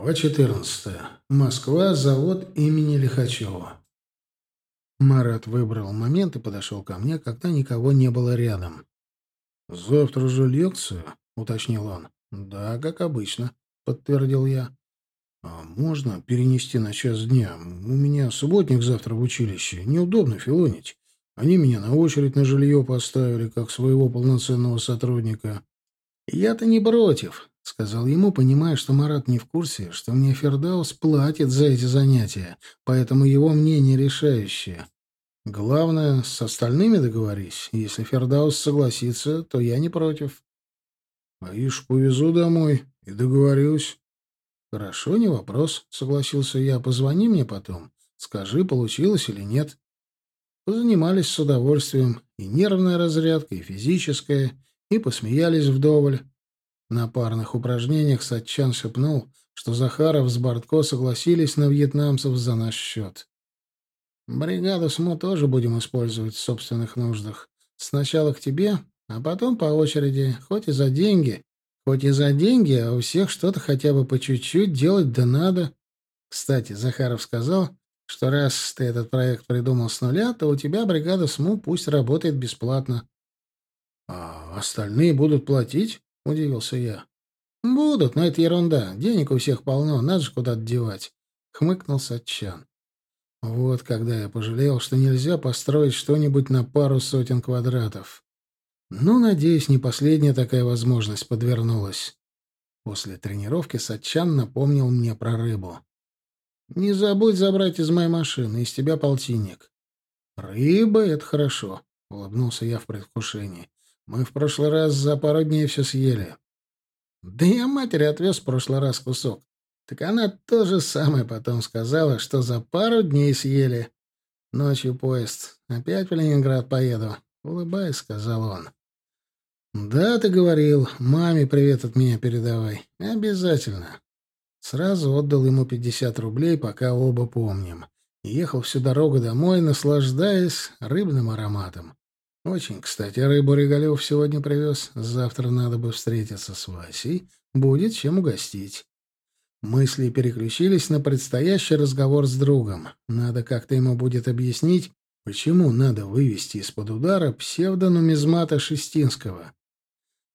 Глава 14. Москва. Завод имени Лихачева. Марат выбрал момент и подошел ко мне, когда никого не было рядом. «Завтра же лекцию?» — уточнил он. «Да, как обычно», — подтвердил я. «А можно перенести на час дня? У меня субботник завтра в училище. Неудобно филонить. Они меня на очередь на жилье поставили, как своего полноценного сотрудника». «Я-то не против», — сказал ему, понимая, что Марат не в курсе, что мне Фердаус платит за эти занятия, поэтому его мнение решающее. Главное, с остальными договорись. Если Фердаус согласится, то я не против. — А ишь, повезу домой и договорюсь. — Хорошо, не вопрос, — согласился я. — Позвони мне потом. Скажи, получилось или нет. Позанимались с удовольствием. И нервная разрядка, и физическая, и посмеялись вдоволь. На парных упражнениях Сатчан шепнул, что Захаров с Бортко согласились на вьетнамцев за наш счет. «Бригаду СМО тоже будем использовать в собственных нуждах. Сначала к тебе, а потом по очереди, хоть и за деньги. Хоть и за деньги, а у всех что-то хотя бы по чуть-чуть делать да надо. Кстати, Захаров сказал, что раз ты этот проект придумал с нуля, то у тебя бригада СМУ пусть работает бесплатно. — А остальные будут платить? — удивился я. «Будут, но это ерунда. Денег у всех полно, надо же куда-то девать», — хмыкнул Сатчан. «Вот когда я пожалел, что нельзя построить что-нибудь на пару сотен квадратов. Ну, надеюсь, не последняя такая возможность подвернулась». После тренировки Сатчан напомнил мне про рыбу. «Не забудь забрать из моей машины, из тебя полтинник». «Рыба — это хорошо», — улыбнулся я в предвкушении. Мы в прошлый раз за пару дней все съели. Да я матери отвез в прошлый раз кусок. Так она то же самое потом сказала, что за пару дней съели. Ночью поезд. Опять в Ленинград поеду. Улыбаясь, сказал он. «Да, ты говорил. Маме привет от меня передавай. Обязательно». Сразу отдал ему пятьдесят рублей, пока оба помним. Ехал всю дорогу домой, наслаждаясь рыбным ароматом. Очень, кстати, рыбу Регалев сегодня привез. Завтра надо бы встретиться с Васей. Будет чем угостить. Мысли переключились на предстоящий разговор с другом. Надо как-то ему будет объяснить, почему надо вывести из-под удара псевдонумизмата Шестинского.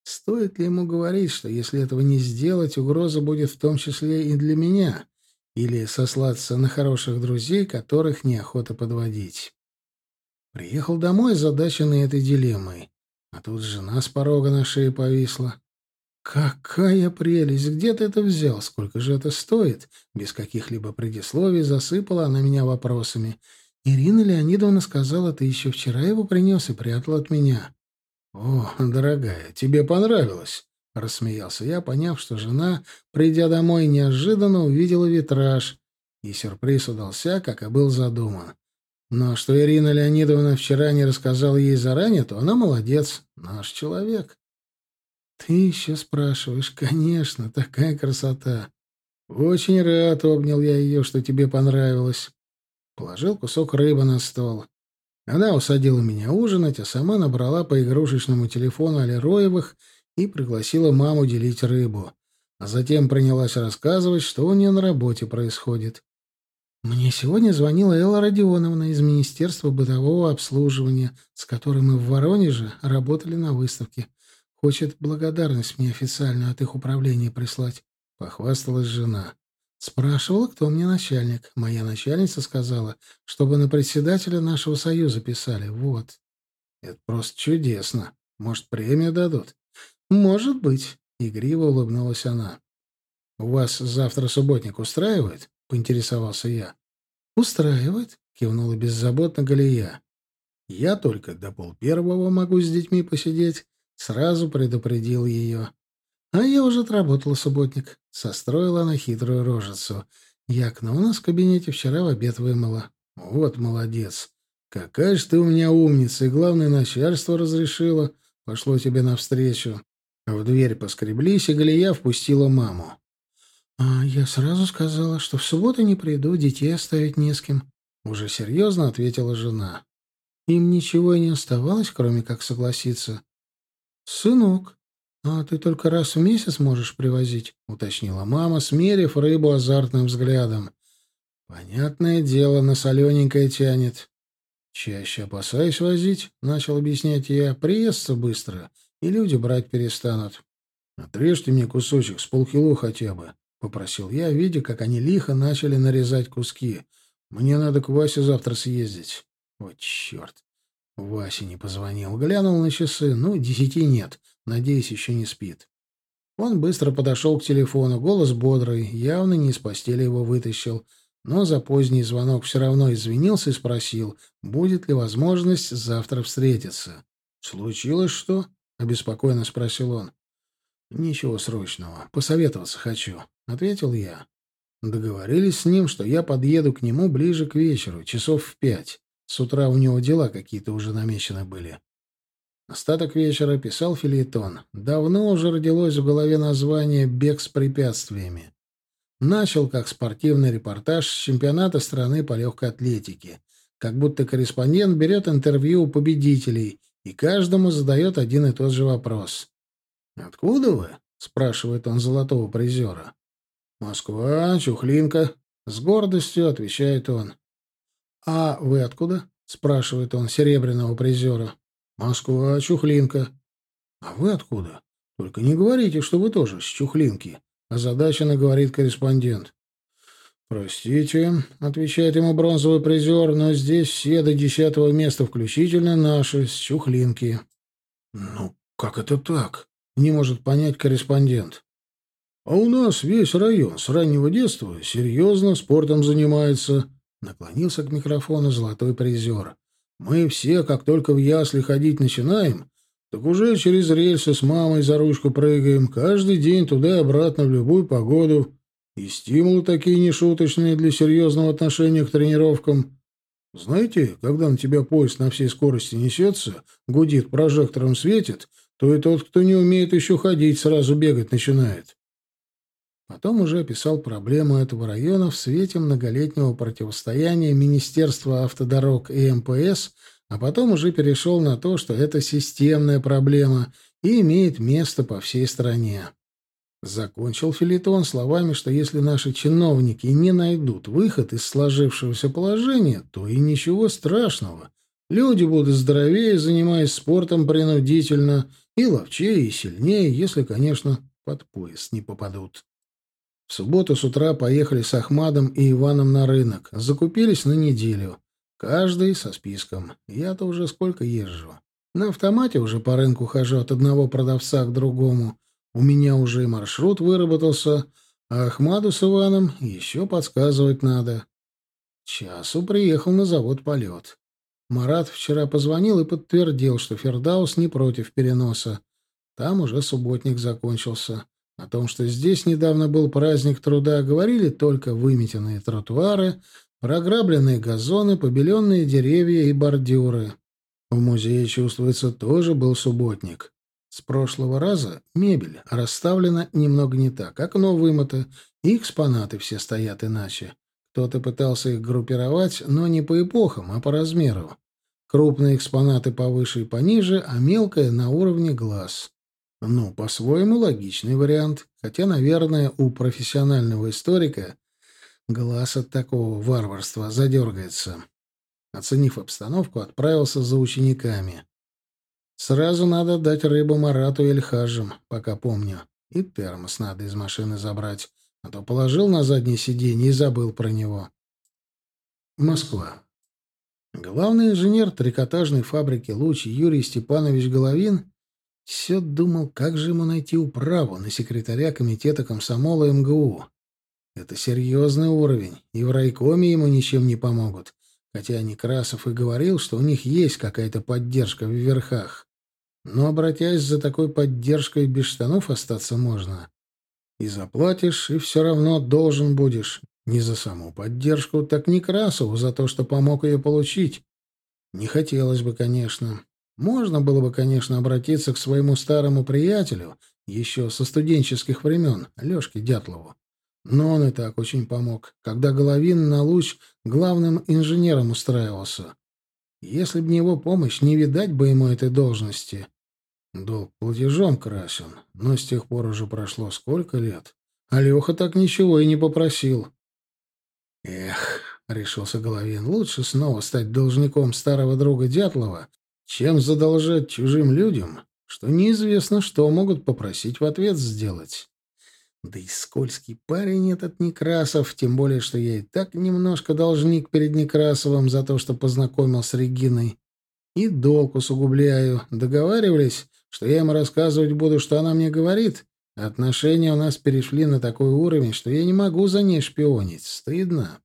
Стоит ли ему говорить, что если этого не сделать, угроза будет в том числе и для меня, или сослаться на хороших друзей, которых неохота подводить? Приехал домой задаченный этой дилеммой. А тут жена с порога на шее повисла. «Какая прелесть! Где ты это взял? Сколько же это стоит?» Без каких-либо предисловий засыпала она меня вопросами. «Ирина Леонидовна сказала, ты еще вчера его принес и прятал от меня». «О, дорогая, тебе понравилось?» — рассмеялся я, поняв, что жена, придя домой, неожиданно увидела витраж, и сюрприз удался, как и был задуман. Но что Ирина Леонидовна вчера не рассказала ей заранее, то она молодец, наш человек. Ты еще спрашиваешь, конечно, такая красота. Очень рад, обнял я ее, что тебе понравилось. Положил кусок рыбы на стол. Она усадила меня ужинать, а сама набрала по игрушечному телефону Алироевых и пригласила маму делить рыбу. А затем принялась рассказывать, что у нее на работе происходит. Мне сегодня звонила Элла Родионовна из Министерства бытового обслуживания, с которой мы в Воронеже работали на выставке. Хочет благодарность мне официальную от их управления прислать. Похвасталась жена. Спрашивала, кто мне начальник. Моя начальница сказала, чтобы на председателя нашего союза писали. Вот. Это просто чудесно. Может, премию дадут? Может быть. Игриво улыбнулась она. У вас завтра субботник устраивает? — поинтересовался я. «Устраивает?» — кивнула беззаботно Галия. «Я только до полпервого могу с детьми посидеть», — сразу предупредил ее. «А я уже отработала субботник», — состроила она хитрую рожицу. «Я окно у нас в кабинете вчера в обед вымыла». «Вот молодец! Какая же ты у меня умница, и главное, начальство разрешило. Пошло тебе навстречу». В дверь поскреблись, и Галия впустила маму. «А я сразу сказала, что в субботу не приду, детей оставить не с кем», — уже серьезно ответила жена. Им ничего и не оставалось, кроме как согласиться. «Сынок, «А ты только раз в месяц можешь привозить?» — уточнила мама, смерив рыбу азартным взглядом. «Понятное дело, на солененькое тянет». «Чаще опасаюсь возить», — начал объяснять я. «Приестся быстро, и люди брать перестанут». «Отрежьте мне кусочек с полкило хотя бы», — попросил я, видя, как они лихо начали нарезать куски. «Мне надо к Васе завтра съездить». «Вот черт!» Вася не позвонил. Глянул на часы. Ну, десяти нет. Надеюсь, еще не спит. Он быстро подошел к телефону. Голос бодрый. Явно не из постели его вытащил. Но за поздний звонок все равно извинился и спросил, будет ли возможность завтра встретиться. «Случилось что?» — обеспокоенно спросил он. «Ничего срочного. Посоветоваться хочу», — ответил я. Договорились с ним, что я подъеду к нему ближе к вечеру, часов в пять. С утра у него дела какие-то уже намечены были. Остаток вечера писал филеетон. Давно уже родилось в голове название «Бег с препятствиями». Начал как спортивный репортаж с чемпионата страны по легкой атлетике. Как будто корреспондент берет интервью у победителей и каждому задает один и тот же вопрос. «Откуда вы?» — спрашивает он золотого призера. «Москва, Чухлинка». С гордостью отвечает он. «А вы откуда?» — спрашивает он серебряного призера. «Москва, Чухлинка». «А вы откуда? Только не говорите, что вы тоже с Чухлинки», — озадаченно говорит корреспондент. «Простите», — отвечает ему бронзовый призер, «но здесь все до десятого места включительно наши, с Чухлинки». «Ну, как это так?» — не может понять корреспондент. «А у нас весь район с раннего детства серьезно спортом занимается», — наклонился к микрофону золотой призер. Мы все, как только в ясли ходить начинаем, так уже через рельсы с мамой за ручку прыгаем, каждый день туда и обратно в любую погоду. И стимулы такие нешуточные для серьезного отношения к тренировкам. Знаете, когда на тебя поезд на всей скорости несется, гудит, прожектором светит, то и тот, кто не умеет еще ходить, сразу бегать начинает. Потом уже описал проблему этого района в свете многолетнего противостояния Министерства автодорог и МПС, а потом уже перешел на то, что это системная проблема и имеет место по всей стране. Закончил Филитон словами, что если наши чиновники не найдут выход из сложившегося положения, то и ничего страшного. Люди будут здоровее, занимаясь спортом принудительно, и ловчее, и сильнее, если, конечно, под пояс не попадут. В субботу с утра поехали с Ахмадом и Иваном на рынок. Закупились на неделю. Каждый со списком. Я-то уже сколько езжу. На автомате уже по рынку хожу от одного продавца к другому. У меня уже и маршрут выработался, а Ахмаду с Иваном еще подсказывать надо. Часу приехал на завод «Полет». Марат вчера позвонил и подтвердил, что Фердаус не против переноса. Там уже субботник закончился. О том, что здесь недавно был праздник труда, говорили только выметенные тротуары, програбленные газоны, побеленные деревья и бордюры. В музее, чувствуется, тоже был субботник. С прошлого раза мебель расставлена немного не так, окно вымыто, и экспонаты все стоят иначе. Кто-то пытался их группировать, но не по эпохам, а по размеру. Крупные экспонаты повыше и пониже, а мелкое на уровне глаз. Ну, по-своему логичный вариант, хотя, наверное, у профессионального историка глаз от такого варварства задергается. Оценив обстановку, отправился за учениками. Сразу надо дать рыбу Марату и Эльхажам, пока помню. И термос надо из машины забрать, а то положил на заднее сиденье и забыл про него. Москва. Главный инженер трикотажной фабрики «Луч» Юрий Степанович Головин все думал, как же ему найти управу на секретаря комитета комсомола МГУ. Это серьезный уровень, и в райкоме ему ничем не помогут, хотя Некрасов и говорил, что у них есть какая-то поддержка в верхах. Но, обратясь за такой поддержкой, без штанов остаться можно. И заплатишь, и все равно должен будешь. Не за саму поддержку, так Некрасову за то, что помог ее получить. Не хотелось бы, конечно. Можно было бы, конечно, обратиться к своему старому приятелю, еще со студенческих времен, Лешке Дятлову. Но он и так очень помог, когда Головин на луч главным инженером устраивался. Если б не его помощь, не видать бы ему этой должности. Долг платежом красен, но с тех пор уже прошло сколько лет. А Леха так ничего и не попросил. Эх, — решился Головин, — лучше снова стать должником старого друга Дятлова, чем задолжать чужим людям, что неизвестно, что могут попросить в ответ сделать. Да и скользкий парень этот Некрасов, тем более, что я и так немножко должник перед Некрасовым за то, что познакомил с Региной. И долг усугубляю. Договаривались, что я ему рассказывать буду, что она мне говорит. Отношения у нас перешли на такой уровень, что я не могу за ней шпионить. Стыдно.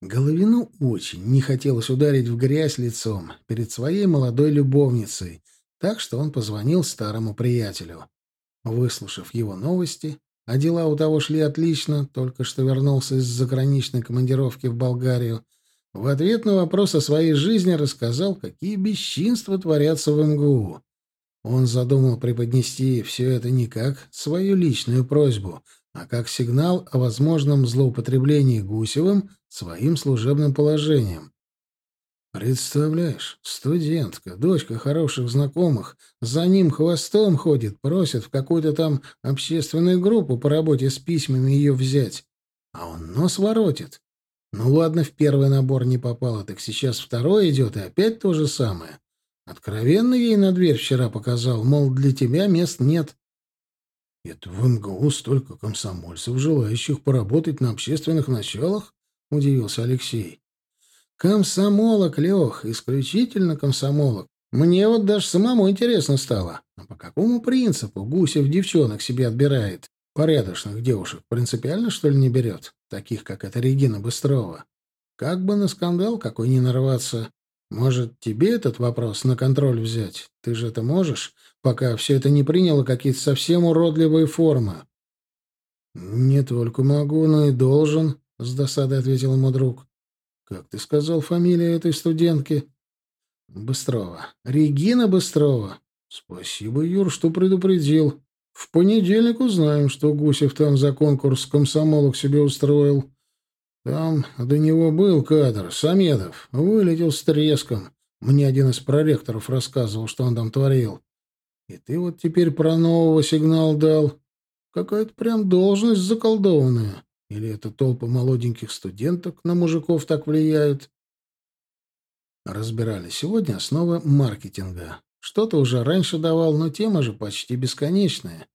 Головину очень не хотелось ударить в грязь лицом перед своей молодой любовницей, так что он позвонил старому приятелю. Выслушав его новости, а дела у того шли отлично, только что вернулся из заграничной командировки в Болгарию, в ответ на вопрос о своей жизни рассказал, какие бесчинства творятся в МГУ. Он задумал преподнести все это не как свою личную просьбу, а как сигнал о возможном злоупотреблении Гусевым своим служебным положением. Представляешь, студентка, дочка хороших знакомых, за ним хвостом ходит, просит в какую-то там общественную группу по работе с письмами ее взять. А он нос воротит. Ну ладно, в первый набор не попало, так сейчас второй идет, и опять то же самое. Откровенно ей на дверь вчера показал, мол, для тебя мест нет. Это в МГУ столько комсомольцев, желающих поработать на общественных началах? — удивился Алексей. «Комсомолок, Лех, исключительно комсомолок. Мне вот даже самому интересно стало. А по какому принципу Гусев девчонок себе отбирает? Порядочных девушек принципиально, что ли, не берет? Таких, как эта Регина Быстрова. Как бы на скандал какой не нарваться. Может, тебе этот вопрос на контроль взять? Ты же это можешь, пока все это не приняло какие-то совсем уродливые формы?» «Не только могу, но и должен», — с досадой ответил ему друг. «Как ты сказал фамилия этой студентки?» «Быстрова. Регина Быстрова». «Спасибо, Юр, что предупредил. В понедельник узнаем, что Гусев там за конкурс комсомолок себе устроил. Там до него был кадр, Самедов, вылетел с треском. Мне один из проректоров рассказывал, что он там творил. И ты вот теперь про нового сигнал дал. Какая-то прям должность заколдованная. Или это толпы молоденьких студенток на мужиков так влияют? Разбирали сегодня основы маркетинга. Что-то уже раньше давал, но тема же почти бесконечная.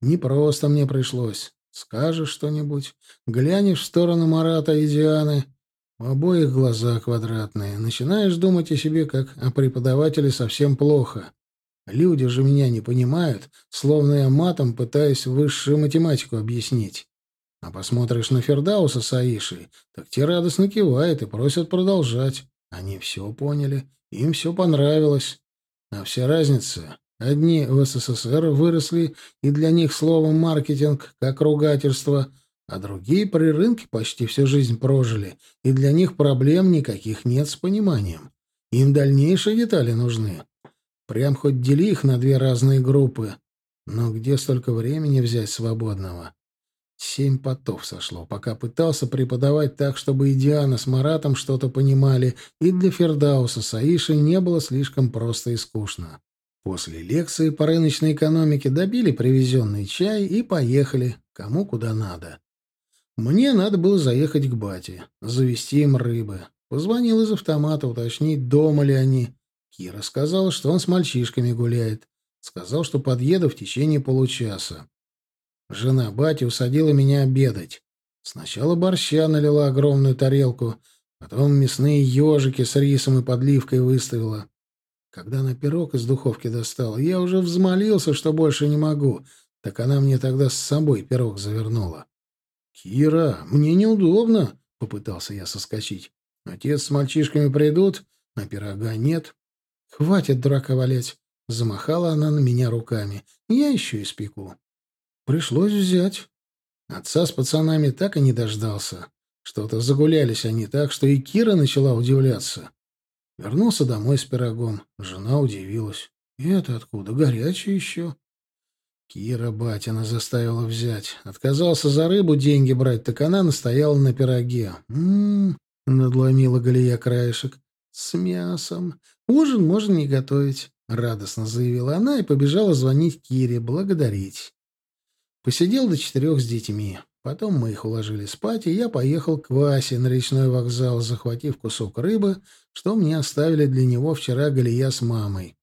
Не просто мне пришлось. Скажешь что-нибудь, глянешь в сторону Марата и Дианы. В обоих глаза квадратные. Начинаешь думать о себе, как о преподавателе совсем плохо. Люди же меня не понимают, словно я матом пытаюсь высшую математику объяснить. А посмотришь на Фердауса с Аишей, так те радостно кивают и просят продолжать. Они все поняли, им все понравилось. А вся разница — одни в СССР выросли, и для них слово «маркетинг» как ругательство, а другие при рынке почти всю жизнь прожили, и для них проблем никаких нет с пониманием. Им дальнейшие детали нужны. Прям хоть дели их на две разные группы. Но где столько времени взять свободного? Семь потов сошло, пока пытался преподавать так, чтобы и Диана с Маратом что-то понимали, и для Фердауса с Аишей не было слишком просто и скучно. После лекции по рыночной экономике добили привезенный чай и поехали, кому куда надо. Мне надо было заехать к бате, завести им рыбы. Позвонил из автомата уточнить, дома ли они. Кира сказала, что он с мальчишками гуляет. Сказал, что подъеду в течение получаса. Жена бати усадила меня обедать. Сначала борща налила огромную тарелку, потом мясные ежики с рисом и подливкой выставила. Когда она пирог из духовки достала, я уже взмолился, что больше не могу, так она мне тогда с собой пирог завернула. «Кира, мне неудобно», — попытался я соскочить. «Отец с мальчишками придут, а пирога нет». «Хватит дурака валять», — замахала она на меня руками. «Я еще испеку». Пришлось взять. Отца с пацанами так и не дождался. Что-то загулялись они так, что и Кира начала удивляться. Вернулся домой с пирогом. Жена удивилась. «И это откуда? Горячее еще?» Кира батина заставила взять. Отказался за рыбу деньги брать, так она настояла на пироге. «М-м-м», надломила Галия краешек. «С мясом. Ужин можно не готовить. — радостно заявила она и побежала звонить Кире, благодарить. Посидел до четырех с детьми. Потом мы их уложили спать, и я поехал к Васе на речной вокзал, захватив кусок рыбы, что мне оставили для него вчера Галия с мамой.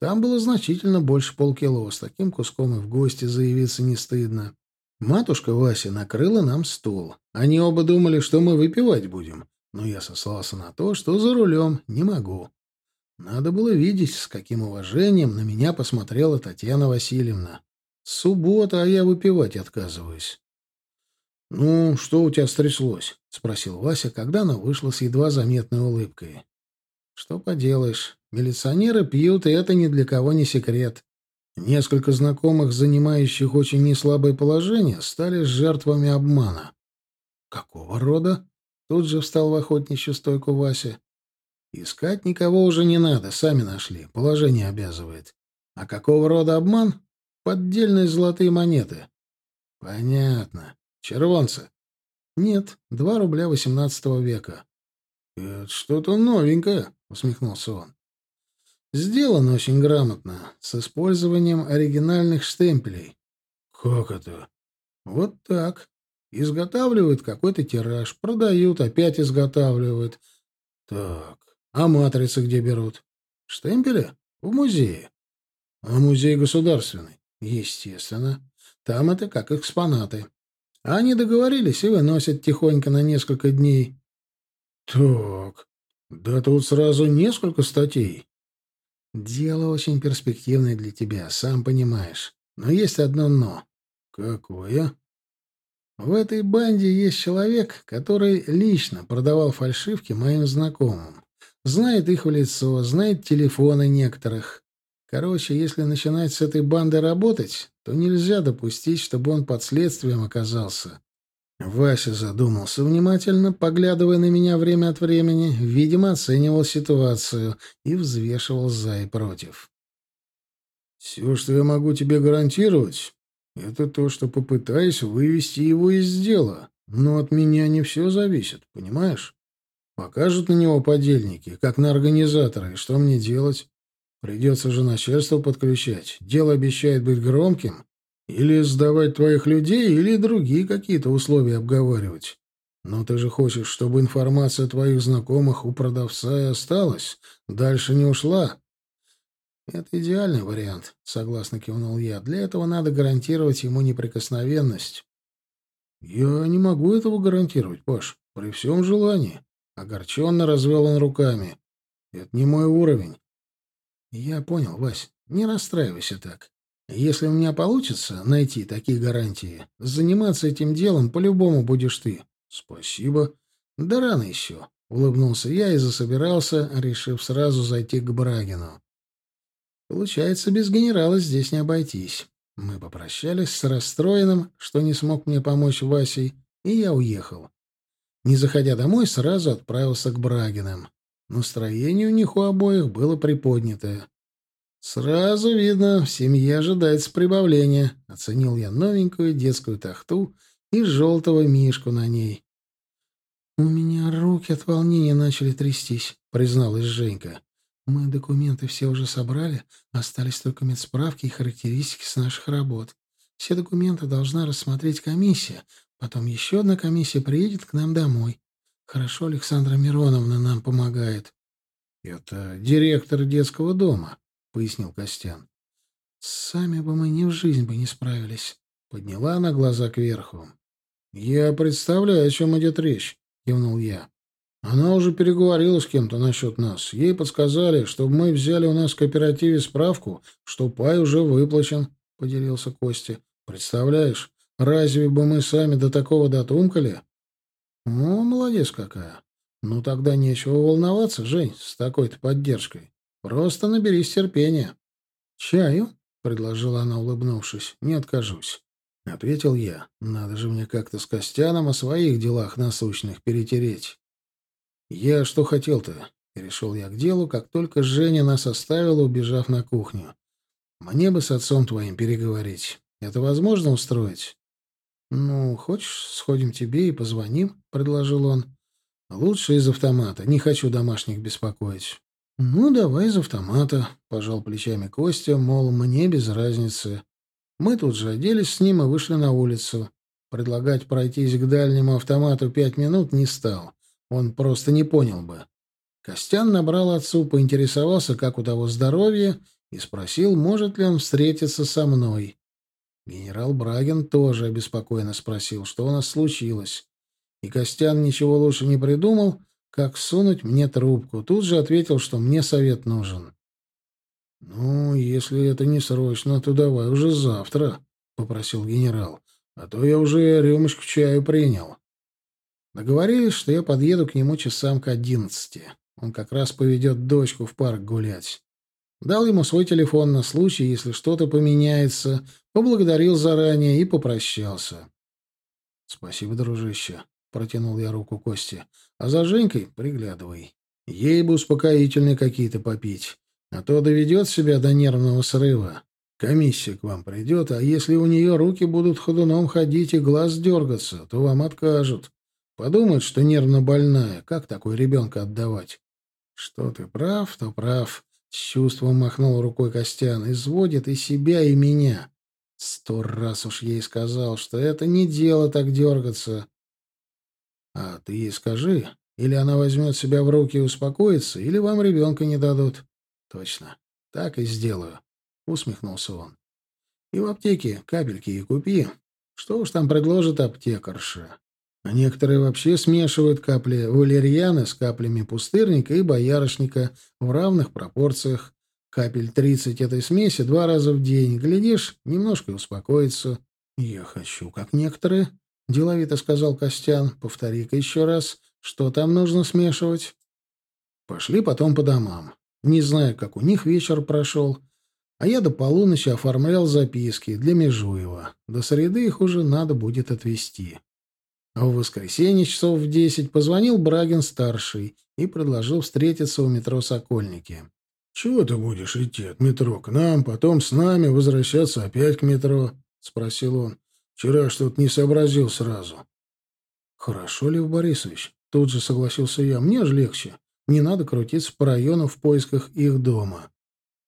Там было значительно больше полкило, с таким куском и в гости заявиться не стыдно. Матушка Вася накрыла нам стол. Они оба думали, что мы выпивать будем, но я сослался на то, что за рулем не могу. Надо было видеть, с каким уважением на меня посмотрела Татьяна Васильевна. Суббота, а я выпивать отказываюсь. — Ну, что у тебя стряслось? — спросил Вася, когда она вышла с едва заметной улыбкой. — Что поделаешь, милиционеры пьют, и это ни для кого не секрет. Несколько знакомых, занимающих очень неслабое положение, стали жертвами обмана. — Какого рода? — тут же встал в охотничью стойку Вася. — Искать никого уже не надо, сами нашли, положение обязывает. А какого рода обман? Поддельные золотые монеты. — Понятно. Червонцы. Нет, два рубля восемнадцатого века. Это что-то новенькое, усмехнулся он. Сделано очень грамотно, с использованием оригинальных штемпелей. Как это? Вот так. Изготавливают какой-то тираж, продают, опять изготавливают. Так, а матрицы где берут? Штемпели? В музее. А музей государственный? Естественно. Там это как экспонаты. А они договорились и выносят тихонько на несколько дней. Так, да тут сразу несколько статей. Дело очень перспективное для тебя, сам понимаешь. Но есть одно «но». Какое? В этой банде есть человек, который лично продавал фальшивки моим знакомым. Знает их в лицо, знает телефоны некоторых. Короче, если начинать с этой бандой работать, то нельзя допустить, чтобы он под следствием оказался. Вася задумался внимательно, поглядывая на меня время от времени, видимо, оценивал ситуацию и взвешивал за и против. «Все, что я могу тебе гарантировать, это то, что попытаюсь вывести его из дела. Но от меня не все зависит, понимаешь? Покажут на него подельники, как на организатора, и что мне делать? Придется же начальство подключать. Дело обещает быть громким. Или сдавать твоих людей, или другие какие-то условия обговаривать. Но ты же хочешь, чтобы информация твоих знакомых у продавца и осталась, дальше не ушла. Это идеальный вариант, согласно кивнул я. Для этого надо гарантировать ему неприкосновенность. Я не могу этого гарантировать, Паш, при всем желании. Огорченно развел он руками. Это не мой уровень. «Я понял, Вась. Не расстраивайся так. Если у меня получится найти такие гарантии, заниматься этим делом по-любому будешь ты». «Спасибо. Да рано еще», — улыбнулся я и засобирался, решив сразу зайти к Брагину. «Получается, без генерала здесь не обойтись». Мы попрощались с расстроенным, что не смог мне помочь Васей, и я уехал. Не заходя домой, сразу отправился к Брагиным. Настроение у них у обоих было приподнятое. «Сразу видно, в семье ожидается прибавление», — оценил я новенькую детскую тахту и желтого мишку на ней. «У меня руки от волнения начали трястись», — призналась Женька. «Мы документы все уже собрали, остались только медсправки и характеристики с наших работ. Все документы должна рассмотреть комиссия, потом еще одна комиссия приедет к нам домой. Хорошо Александра Мироновна нам помогает. Это директор детского дома, пояснил Костян. Сами бы мы ни в жизнь бы не справились. Подняла она глаза кверху. Я представляю, о чем идет речь, кивнул я. Она уже переговорила с кем-то насчет нас. Ей подсказали, чтобы мы взяли у нас в кооперативе справку, что пай уже выплачен, — поделился Костя. Представляешь, разве бы мы сами до такого дотумкали? «Ну, молодец какая. Ну, тогда нечего волноваться, Жень, с такой-то поддержкой. Просто наберись терпения». «Чаю?» — предложила она, улыбнувшись. «Не откажусь». — ответил я. «Надо же мне как-то с Костяном о своих делах насущных перетереть». «Я что хотел-то?» — перешел я к делу, как только Женя нас оставила, убежав на кухню. «Мне бы с отцом твоим переговорить. Это возможно устроить?» «Ну, хочешь, сходим тебе и позвоним?» — предложил он. «Лучше из автомата. Не хочу домашних беспокоить». «Ну, давай из автомата», — пожал плечами Костя, мол, мне без разницы. Мы тут же оделись с ним и вышли на улицу. Предлагать пройтись к дальнему автомату пять минут не стал. Он просто не понял бы. Костян набрал отцу, поинтересовался, как у того здоровье, и спросил, может ли он встретиться со мной. Генерал Брагин тоже обеспокоенно спросил, что у нас случилось. И Костян ничего лучше не придумал, как сунуть мне трубку. Тут же ответил, что мне совет нужен. «Ну, если это не срочно, то давай уже завтра», — попросил генерал. «А то я уже рюмочку чаю принял». Договорились, что я подъеду к нему часам к одиннадцати. Он как раз поведет дочку в парк гулять. Дал ему свой телефон на случай, если что-то поменяется, поблагодарил заранее и попрощался. «Спасибо, дружище», — протянул я руку Косте. «А за Женькой приглядывай. Ей бы успокоительные какие-то попить, а то доведет себя до нервного срыва. Комиссия к вам придет, а если у нее руки будут ходуном ходить и глаз дергаться, то вам откажут. Подумают, что нервно больная. Как такой ребенка отдавать?» «Что ты прав, то прав», — с чувством махнул рукой Костян. «Изводит и себя, и меня». Сто раз уж ей сказал, что это не дело так дергаться. А ты ей скажи, или она возьмет себя в руки и успокоится, или вам ребенка не дадут. Точно, так и сделаю, — усмехнулся он. И в аптеке капельки и купи. Что уж там предложит аптекарша. А некоторые вообще смешивают капли валерьяны с каплями пустырника и боярышника в равных пропорциях. Капель тридцать этой смеси два раза в день. Глядишь, немножко успокоится. Я хочу, как некоторые, — деловито сказал Костян. Повтори-ка еще раз, что там нужно смешивать. Пошли потом по домам. Не знаю, как у них вечер прошел, а я до полуночи оформлял записки для Межуева. До среды их уже надо будет отвезти. А в воскресенье часов в десять позвонил Брагин-старший и предложил встретиться у метро «Сокольники». «Чего ты будешь идти от метро к нам, потом с нами возвращаться опять к метро?» — спросил он. «Вчера что-то не сообразил сразу». «Хорошо, Лев Борисович», — тут же согласился я. «Мне же легче. Не надо крутиться по району в поисках их дома».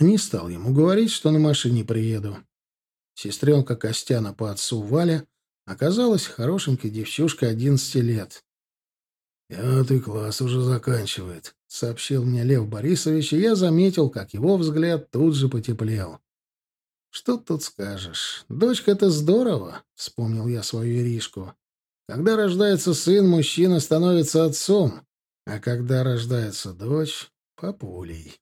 Не стал ему говорить, что на машине приеду. Сестренка Костяна по отцу Валя оказалась хорошенькой девчушкой одиннадцати лет. «Пятый класс уже заканчивает», — сообщил мне Лев Борисович, и я заметил, как его взгляд тут же потеплел. «Что тут скажешь? Дочка — это здорово», — вспомнил я свою Иришку. «Когда рождается сын, мужчина становится отцом, а когда рождается дочь — папулей».